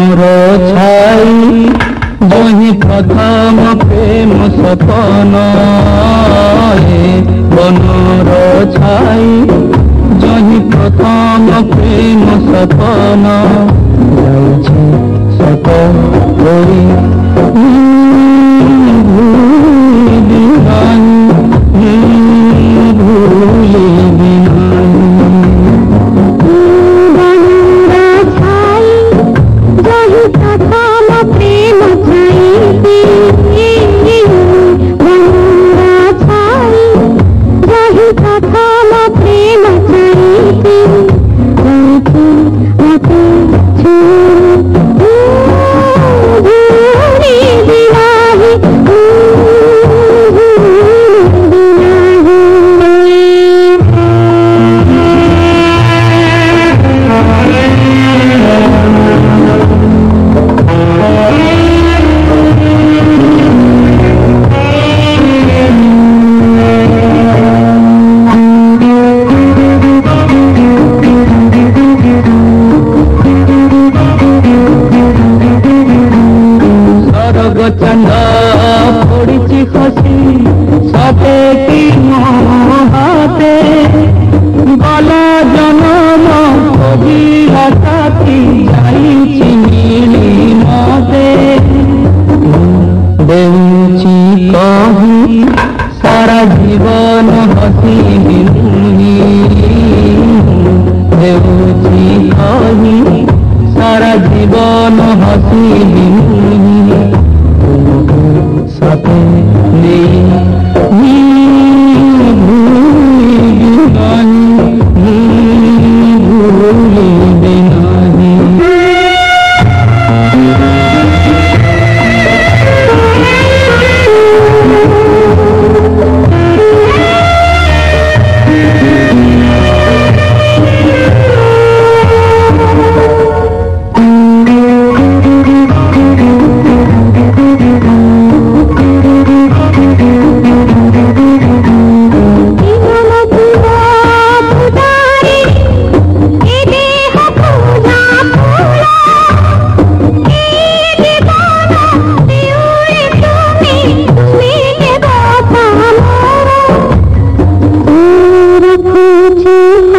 हाम्रो छाई बही खतम प्रेम सपना बनारो छाई जही प्रथम प्रेम सपना। जाउँछ सपना Okay. तुझे